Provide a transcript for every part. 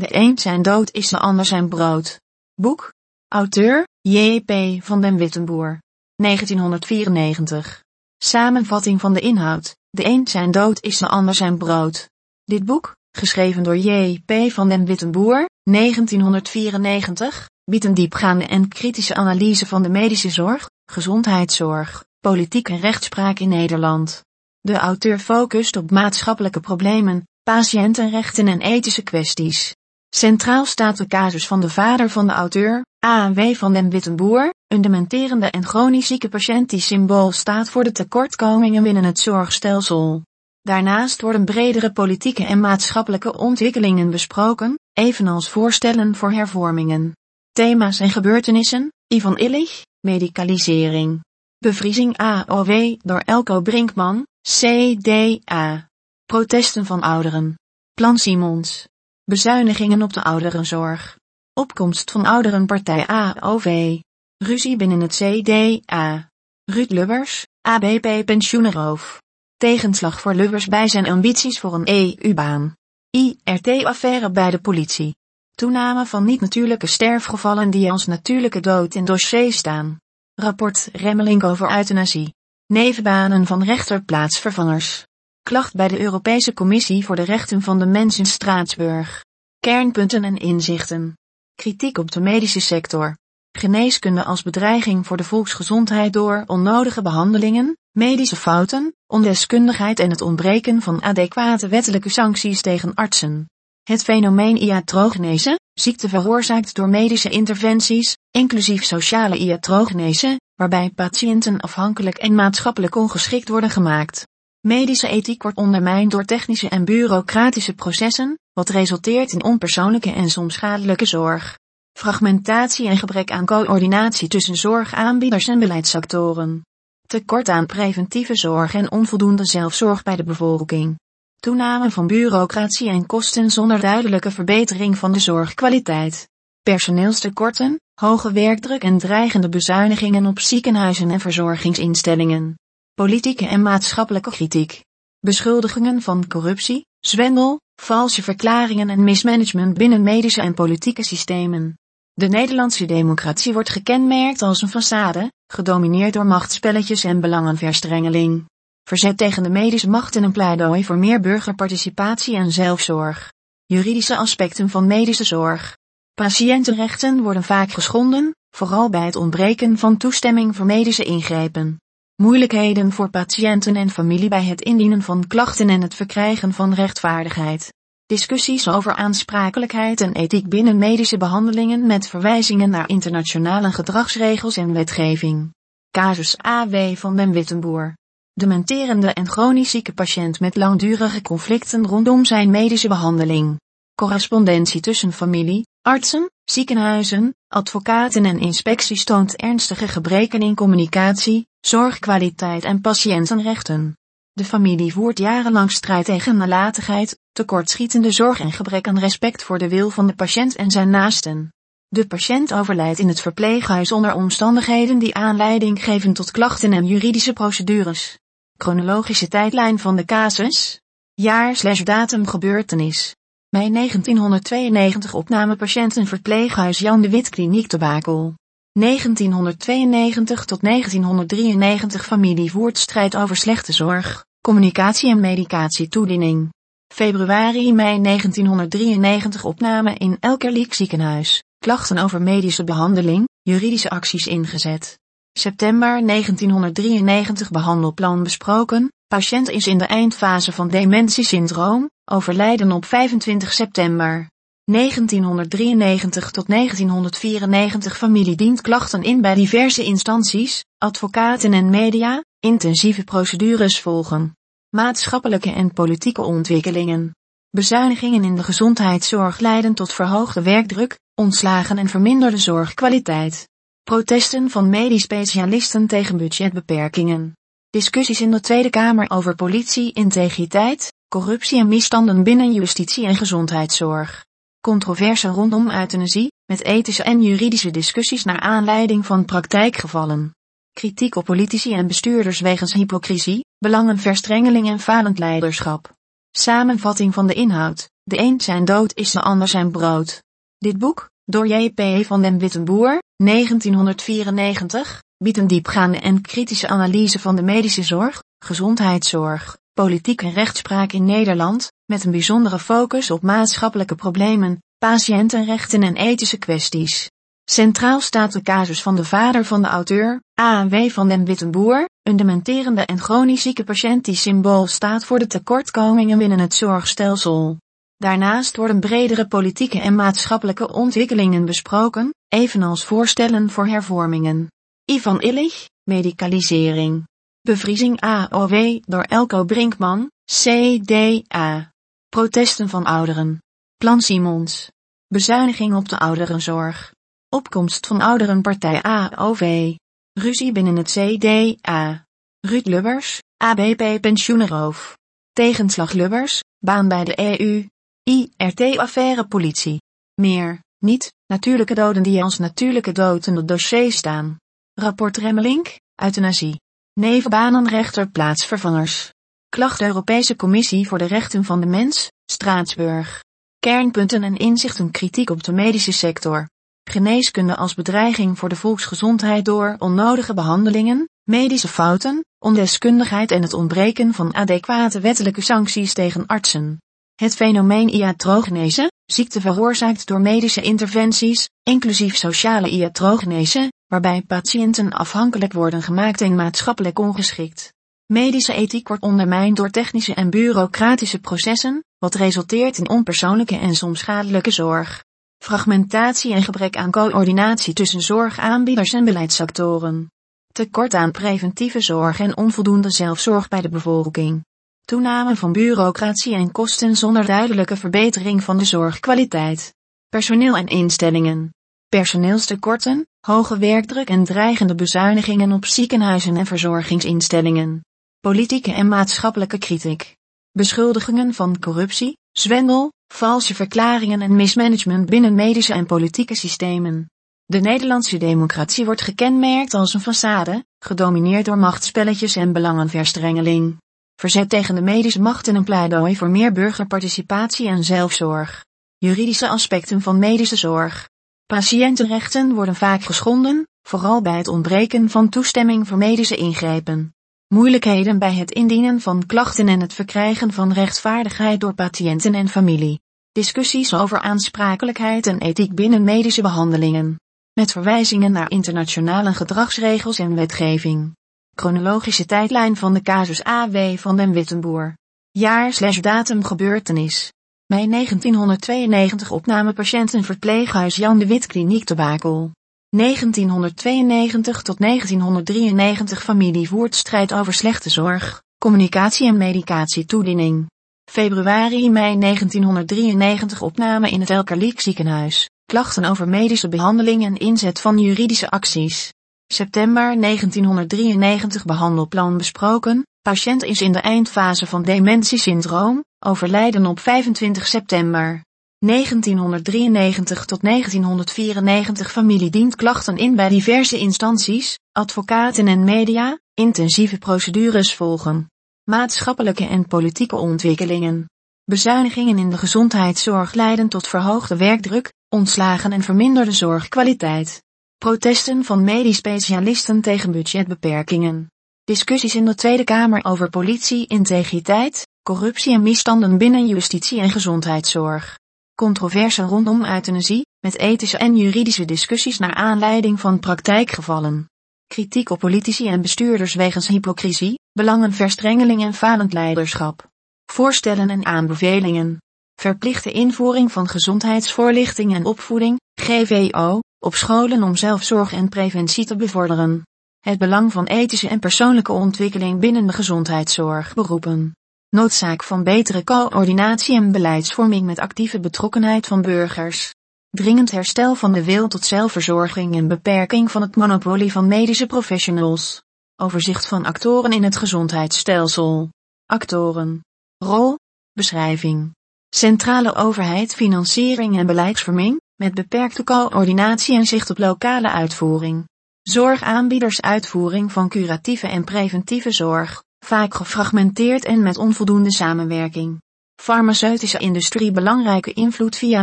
De een zijn dood is de ander zijn brood. Boek. Auteur, J.P. van den Wittenboer. 1994. Samenvatting van de inhoud. De een zijn dood is de ander zijn brood. Dit boek, geschreven door J.P. van den Wittenboer, 1994, biedt een diepgaande en kritische analyse van de medische zorg, gezondheidszorg, politiek en rechtspraak in Nederland. De auteur focust op maatschappelijke problemen, patiëntenrechten en ethische kwesties. Centraal staat de casus van de vader van de auteur, A.W. van den Wittenboer, een dementerende en chronisch zieke patiënt die symbool staat voor de tekortkomingen binnen het zorgstelsel. Daarnaast worden bredere politieke en maatschappelijke ontwikkelingen besproken, evenals voorstellen voor hervormingen. Thema's en gebeurtenissen, Ivan Illich, medicalisering. Bevriezing AOW door Elko Brinkman, CDA. Protesten van ouderen. Plan Simons. Bezuinigingen op de ouderenzorg. Opkomst van ouderenpartij AOV. Ruzie binnen het CDA. Ruud Lubbers, ABP pensioenroof. Tegenslag voor Lubbers bij zijn ambities voor een EU-baan. IRT-affaire bij de politie. Toename van niet-natuurlijke sterfgevallen die als natuurlijke dood in dossier staan. Rapport Remmeling over euthanasie. Nevenbanen van rechterplaatsvervangers. Klacht bij de Europese Commissie voor de Rechten van de Mens in Straatsburg. Kernpunten en inzichten. Kritiek op de medische sector. Geneeskunde als bedreiging voor de volksgezondheid door onnodige behandelingen, medische fouten, ondeskundigheid en het ontbreken van adequate wettelijke sancties tegen artsen. Het fenomeen iatrogenese, ziekte veroorzaakt door medische interventies, inclusief sociale iatrogenese, waarbij patiënten afhankelijk en maatschappelijk ongeschikt worden gemaakt. Medische ethiek wordt ondermijnd door technische en bureaucratische processen, wat resulteert in onpersoonlijke en soms schadelijke zorg. Fragmentatie en gebrek aan coördinatie tussen zorgaanbieders en beleidsactoren. Tekort aan preventieve zorg en onvoldoende zelfzorg bij de bevolking. Toename van bureaucratie en kosten zonder duidelijke verbetering van de zorgkwaliteit. Personeelstekorten, hoge werkdruk en dreigende bezuinigingen op ziekenhuizen en verzorgingsinstellingen. Politieke en maatschappelijke kritiek. Beschuldigingen van corruptie, zwendel, valse verklaringen en mismanagement binnen medische en politieke systemen. De Nederlandse democratie wordt gekenmerkt als een façade, gedomineerd door machtspelletjes en belangenverstrengeling. Verzet tegen de medische macht en een pleidooi voor meer burgerparticipatie en zelfzorg. Juridische aspecten van medische zorg. Patiëntenrechten worden vaak geschonden, vooral bij het ontbreken van toestemming voor medische ingrepen. Moeilijkheden voor patiënten en familie bij het indienen van klachten en het verkrijgen van rechtvaardigheid. Discussies over aansprakelijkheid en ethiek binnen medische behandelingen met verwijzingen naar internationale gedragsregels en wetgeving. Casus A.W. van den Wittenboer. Dementerende en chronisch zieke patiënt met langdurige conflicten rondom zijn medische behandeling. Correspondentie tussen familie, artsen, ziekenhuizen, advocaten en inspecties toont ernstige gebreken in communicatie, zorgkwaliteit en patiëntenrechten. De familie voert jarenlang strijd tegen nalatigheid, tekortschietende zorg en gebrek aan respect voor de wil van de patiënt en zijn naasten. De patiënt overlijdt in het verpleeghuis onder omstandigheden die aanleiding geven tot klachten en juridische procedures. Chronologische tijdlijn van de casus. Jaar datum gebeurtenis. Mei 1992 opname patiënten verpleeghuis Jan de Wit Kliniek te Bakel. 1992 tot 1993 familie voert strijd over slechte zorg, communicatie en medicatietoediening. Februari-mei 1993 opname in Elkerliek ziekenhuis, klachten over medische behandeling, juridische acties ingezet. September 1993 behandelplan besproken, patiënt is in de eindfase van dementiesyndroom, overlijden op 25 september. 1993 tot 1994 familie dient klachten in bij diverse instanties, advocaten en media, intensieve procedures volgen. Maatschappelijke en politieke ontwikkelingen. Bezuinigingen in de gezondheidszorg leiden tot verhoogde werkdruk, ontslagen en verminderde zorgkwaliteit. Protesten van medisch specialisten tegen budgetbeperkingen. Discussies in de Tweede Kamer over politie, integriteit, corruptie en misstanden binnen justitie en gezondheidszorg. Controverse rondom euthanasie, met ethische en juridische discussies naar aanleiding van praktijkgevallen. Kritiek op politici en bestuurders wegens hypocrisie, belangenverstrengeling en falend leiderschap. Samenvatting van de inhoud. De een zijn dood is de ander zijn brood. Dit boek, door J.P. van den Wittenboer, 1994, biedt een diepgaande en kritische analyse van de medische zorg, gezondheidszorg, politiek en rechtspraak in Nederland, met een bijzondere focus op maatschappelijke problemen, patiëntenrechten en ethische kwesties. Centraal staat de casus van de vader van de auteur, A.W. van den Wittenboer, een dementerende en chronisch zieke patiënt die symbool staat voor de tekortkomingen binnen het zorgstelsel. Daarnaast worden bredere politieke en maatschappelijke ontwikkelingen besproken, evenals voorstellen voor hervormingen. Ivan Illich, medicalisering. Bevriezing AOW door Elko Brinkman, CDA. Protesten van ouderen. Plan Simons. Bezuiniging op de ouderenzorg. Opkomst van ouderenpartij AOV. Ruzie binnen het CDA. Ruud Lubbers, ABP pensioenroof. Tegenslag Lubbers, baan bij de EU. IRT-affaire politie. Meer, niet, natuurlijke doden die als natuurlijke dood in het dossier staan. Rapport Remmelink, euthanasie. Nevenbanenrechter plaatsvervangers. Klacht Europese Commissie voor de Rechten van de Mens, Straatsburg. Kernpunten en inzichten kritiek op de medische sector. Geneeskunde als bedreiging voor de volksgezondheid door onnodige behandelingen, medische fouten, ondeskundigheid en het ontbreken van adequate wettelijke sancties tegen artsen. Het fenomeen iatrogenese, ziekte veroorzaakt door medische interventies, inclusief sociale iatrogenese, waarbij patiënten afhankelijk worden gemaakt en maatschappelijk ongeschikt. Medische ethiek wordt ondermijnd door technische en bureaucratische processen, wat resulteert in onpersoonlijke en soms schadelijke zorg. Fragmentatie en gebrek aan coördinatie tussen zorgaanbieders en beleidsactoren. Tekort aan preventieve zorg en onvoldoende zelfzorg bij de bevolking. Toename van bureaucratie en kosten zonder duidelijke verbetering van de zorgkwaliteit. Personeel en instellingen. Personeelstekorten, hoge werkdruk en dreigende bezuinigingen op ziekenhuizen en verzorgingsinstellingen. Politieke en maatschappelijke kritiek. Beschuldigingen van corruptie, zwendel, valse verklaringen en mismanagement binnen medische en politieke systemen. De Nederlandse democratie wordt gekenmerkt als een façade, gedomineerd door machtspelletjes en belangenverstrengeling. Verzet tegen de medische macht en een pleidooi voor meer burgerparticipatie en zelfzorg. Juridische aspecten van medische zorg. Patiëntenrechten worden vaak geschonden, vooral bij het ontbreken van toestemming voor medische ingrepen. Moeilijkheden bij het indienen van klachten en het verkrijgen van rechtvaardigheid door patiënten en familie. Discussies over aansprakelijkheid en ethiek binnen medische behandelingen. Met verwijzingen naar internationale gedragsregels en wetgeving. Chronologische tijdlijn van de casus A.W. van den Wittenboer. Jaar datum gebeurtenis. Mei 1992 opname patiënten verpleeghuis Jan de Wit Kliniek Bakel. 1992 tot 1993 familie voert strijd over slechte zorg, communicatie en medicatietoediening. Februari-mei 1993 opname in het Elkerliek ziekenhuis, klachten over medische behandeling en inzet van juridische acties. September 1993 behandelplan besproken, patiënt is in de eindfase van dementiesyndroom, overlijden op 25 september. 1993 tot 1994 familie dient klachten in bij diverse instanties, advocaten en media, intensieve procedures volgen. Maatschappelijke en politieke ontwikkelingen. Bezuinigingen in de gezondheidszorg leiden tot verhoogde werkdruk, ontslagen en verminderde zorgkwaliteit. Protesten van medisch specialisten tegen budgetbeperkingen. Discussies in de Tweede Kamer over politie, integriteit, corruptie en misstanden binnen justitie en gezondheidszorg. Controverse rondom euthanasie, met ethische en juridische discussies naar aanleiding van praktijkgevallen. Kritiek op politici en bestuurders wegens hypocrisie, belangenverstrengeling en falend leiderschap. Voorstellen en aanbevelingen. Verplichte invoering van gezondheidsvoorlichting en opvoeding, GVO, op scholen om zelfzorg en preventie te bevorderen. Het belang van ethische en persoonlijke ontwikkeling binnen de gezondheidszorg beroepen. Noodzaak van betere coördinatie en beleidsvorming met actieve betrokkenheid van burgers. Dringend herstel van de wil tot zelfverzorging en beperking van het monopolie van medische professionals. Overzicht van actoren in het gezondheidsstelsel. Actoren. Rol. Beschrijving. Centrale overheid financiering en beleidsvorming, met beperkte coördinatie en zicht op lokale uitvoering. Zorgaanbieders uitvoering van curatieve en preventieve zorg vaak gefragmenteerd en met onvoldoende samenwerking. farmaceutische industrie belangrijke invloed via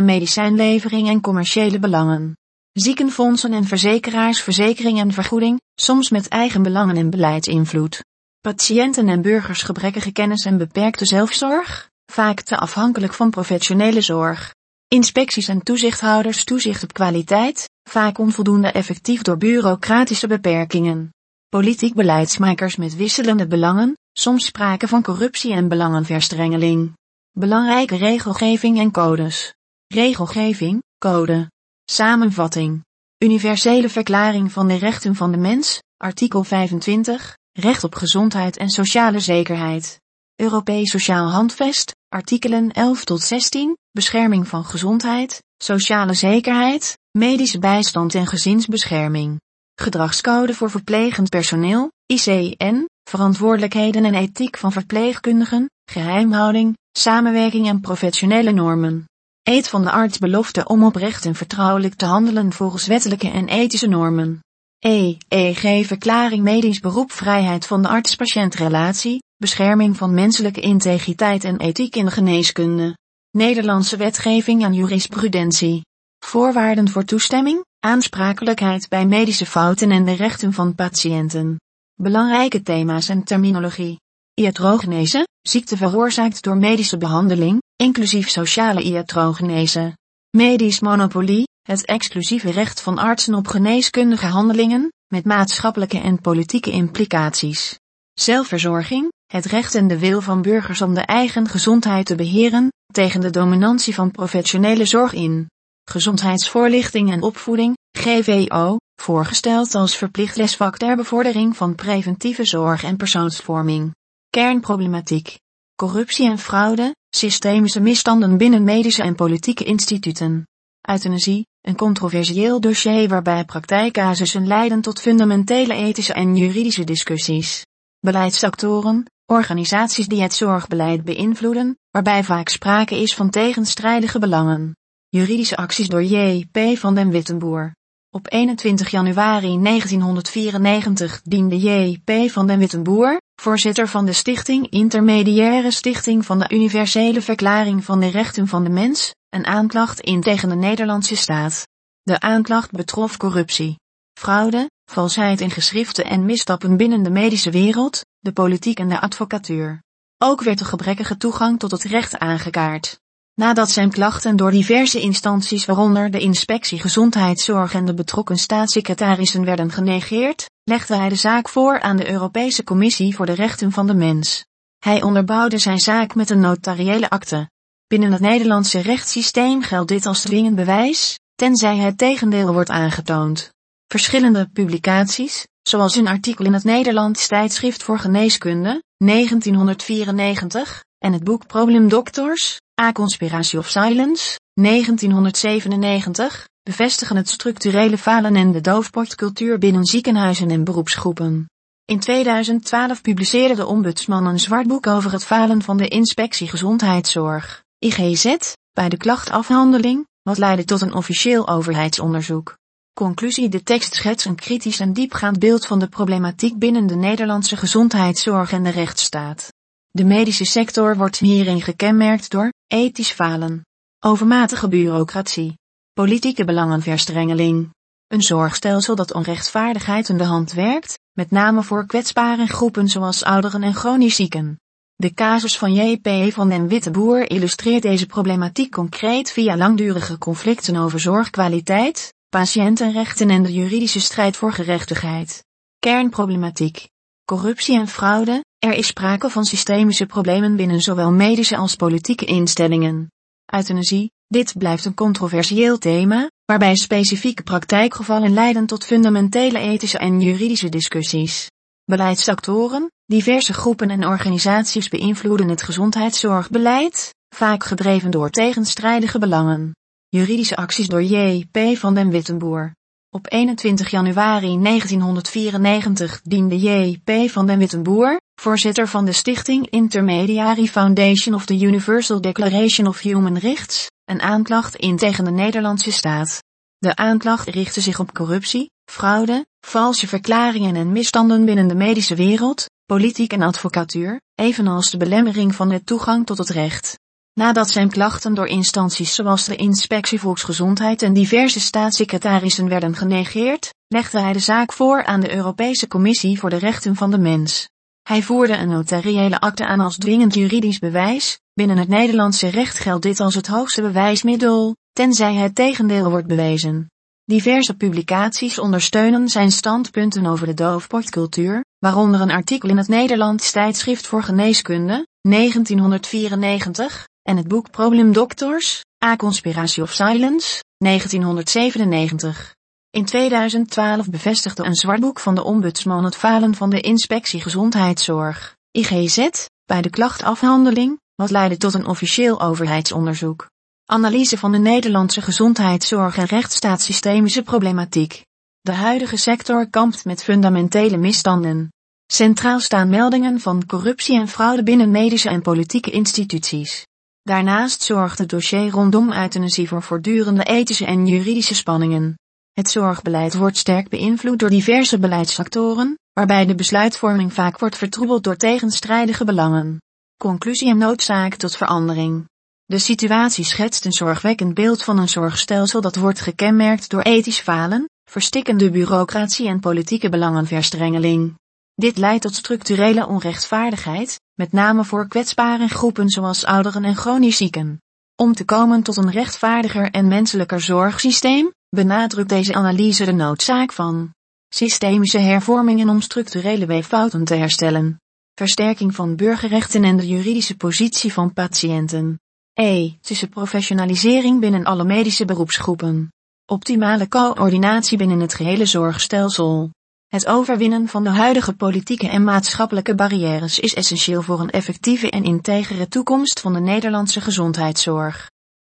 medicijnlevering en commerciële belangen. Ziekenfondsen en verzekeraars verzekering en vergoeding, soms met eigen belangen en beleidsinvloed. Patiënten en burgers gebrekkige kennis en beperkte zelfzorg, vaak te afhankelijk van professionele zorg. Inspecties en toezichthouders toezicht op kwaliteit, vaak onvoldoende effectief door bureaucratische beperkingen. Politiek beleidsmakers met wisselende belangen, soms sprake van corruptie en belangenverstrengeling. Belangrijke regelgeving en codes. Regelgeving, code. Samenvatting. Universele Verklaring van de Rechten van de Mens, artikel 25, recht op gezondheid en sociale zekerheid. Europees Sociaal Handvest, artikelen 11 tot 16, bescherming van gezondheid, sociale zekerheid, medische bijstand en gezinsbescherming. Gedragscode voor verplegend personeel, ICN, verantwoordelijkheden en ethiek van verpleegkundigen, geheimhouding, samenwerking en professionele normen. Eet van de arts belofte om oprecht en vertrouwelijk te handelen volgens wettelijke en ethische normen. E. EG Verklaring Medisch Beroep Vrijheid van de arts-patiëntrelatie, bescherming van menselijke integriteit en ethiek in de geneeskunde. Nederlandse wetgeving en jurisprudentie. Voorwaarden voor toestemming, aansprakelijkheid bij medische fouten en de rechten van patiënten. Belangrijke thema's en terminologie. Iatrogenese, ziekte veroorzaakt door medische behandeling, inclusief sociale iatrogenese. Medisch monopolie, het exclusieve recht van artsen op geneeskundige handelingen, met maatschappelijke en politieke implicaties. Zelfverzorging, het recht en de wil van burgers om de eigen gezondheid te beheren, tegen de dominantie van professionele zorg in. Gezondheidsvoorlichting en opvoeding, GVO, voorgesteld als verplicht lesvak ter bevordering van preventieve zorg en persoonsvorming. Kernproblematiek. Corruptie en fraude, systemische misstanden binnen medische en politieke instituten. Euthanasie, een controversieel dossier waarbij praktijkcasussen leiden tot fundamentele ethische en juridische discussies. Beleidsactoren, organisaties die het zorgbeleid beïnvloeden, waarbij vaak sprake is van tegenstrijdige belangen. Juridische acties door J.P. van den Wittenboer. Op 21 januari 1994 diende J.P. van den Wittenboer, voorzitter van de Stichting Intermediaire Stichting van de Universele Verklaring van de Rechten van de Mens, een aanklacht in tegen de Nederlandse staat. De aanklacht betrof corruptie, fraude, valsheid in geschriften en misstappen binnen de medische wereld, de politiek en de advocatuur. Ook werd de gebrekkige toegang tot het recht aangekaart. Nadat zijn klachten door diverse instanties waaronder de Inspectie Gezondheidszorg en de betrokken staatssecretarissen werden genegeerd, legde hij de zaak voor aan de Europese Commissie voor de Rechten van de Mens. Hij onderbouwde zijn zaak met een notariële akte. Binnen het Nederlandse rechtssysteem geldt dit als dwingend bewijs, tenzij het tegendeel wordt aangetoond. Verschillende publicaties, zoals een artikel in het Nederlands tijdschrift voor geneeskunde, 1994, en het boek Problem Doctors, A Conspiracy of Silence, 1997, bevestigen het structurele falen en de doofpotcultuur binnen ziekenhuizen en beroepsgroepen. In 2012 publiceerde de ombudsman een zwart boek over het falen van de inspectie gezondheidszorg, IGZ, bij de klachtafhandeling, wat leidde tot een officieel overheidsonderzoek. Conclusie De tekst schetst een kritisch en diepgaand beeld van de problematiek binnen de Nederlandse gezondheidszorg en de rechtsstaat. De medische sector wordt hierin gekenmerkt door ethisch falen, overmatige bureaucratie, politieke belangenverstrengeling, een zorgstelsel dat onrechtvaardigheid in de hand werkt, met name voor kwetsbare groepen zoals ouderen en chronisch zieken. De casus van J.P. van den Witteboer illustreert deze problematiek concreet via langdurige conflicten over zorgkwaliteit, patiëntenrechten en de juridische strijd voor gerechtigheid. Kernproblematiek. Corruptie en fraude, er is sprake van systemische problemen binnen zowel medische als politieke instellingen. Euthanasie, dit blijft een controversieel thema, waarbij specifieke praktijkgevallen leiden tot fundamentele ethische en juridische discussies. Beleidsactoren, diverse groepen en organisaties beïnvloeden het gezondheidszorgbeleid, vaak gedreven door tegenstrijdige belangen. Juridische acties door J.P. van den Wittenboer. Op 21 januari 1994 diende J.P. van den Wittenboer, voorzitter van de stichting Intermediary Foundation of the Universal Declaration of Human Rights, een aanklacht in tegen de Nederlandse staat. De aanklacht richtte zich op corruptie, fraude, valse verklaringen en misstanden binnen de medische wereld, politiek en advocatuur, evenals de belemmering van de toegang tot het recht. Nadat zijn klachten door instanties zoals de Inspectie Volksgezondheid en diverse staatssecretarissen werden genegeerd, legde hij de zaak voor aan de Europese Commissie voor de Rechten van de Mens. Hij voerde een notariële akte aan als dwingend juridisch bewijs, binnen het Nederlandse recht geldt dit als het hoogste bewijsmiddel, tenzij het tegendeel wordt bewezen. Diverse publicaties ondersteunen zijn standpunten over de doofpotcultuur, waaronder een artikel in het Nederlands tijdschrift voor geneeskunde, 1994, en het boek Problem Doctors, A Conspiracy of Silence, 1997. In 2012 bevestigde een zwartboek van de ombudsman het falen van de inspectie gezondheidszorg, IGZ, bij de klachtafhandeling, wat leidde tot een officieel overheidsonderzoek. Analyse van de Nederlandse gezondheidszorg en rechtsstaatssystemische problematiek. De huidige sector kampt met fundamentele misstanden. Centraal staan meldingen van corruptie en fraude binnen medische en politieke instituties. Daarnaast zorgt het dossier rondom euthanasie voor voortdurende ethische en juridische spanningen. Het zorgbeleid wordt sterk beïnvloed door diverse beleidsfactoren, waarbij de besluitvorming vaak wordt vertroebeld door tegenstrijdige belangen. Conclusie en noodzaak tot verandering. De situatie schetst een zorgwekkend beeld van een zorgstelsel dat wordt gekenmerkt door ethisch falen, verstikkende bureaucratie en politieke belangenverstrengeling. Dit leidt tot structurele onrechtvaardigheid, met name voor kwetsbare groepen zoals ouderen en chronisch zieken. Om te komen tot een rechtvaardiger en menselijker zorgsysteem, benadrukt deze analyse de noodzaak van systemische hervormingen om structurele weeffouten te herstellen. Versterking van burgerrechten en de juridische positie van patiënten. E. Tussen professionalisering binnen alle medische beroepsgroepen. Optimale coördinatie binnen het gehele zorgstelsel. Het overwinnen van de huidige politieke en maatschappelijke barrières is essentieel voor een effectieve en integere toekomst van de Nederlandse gezondheidszorg.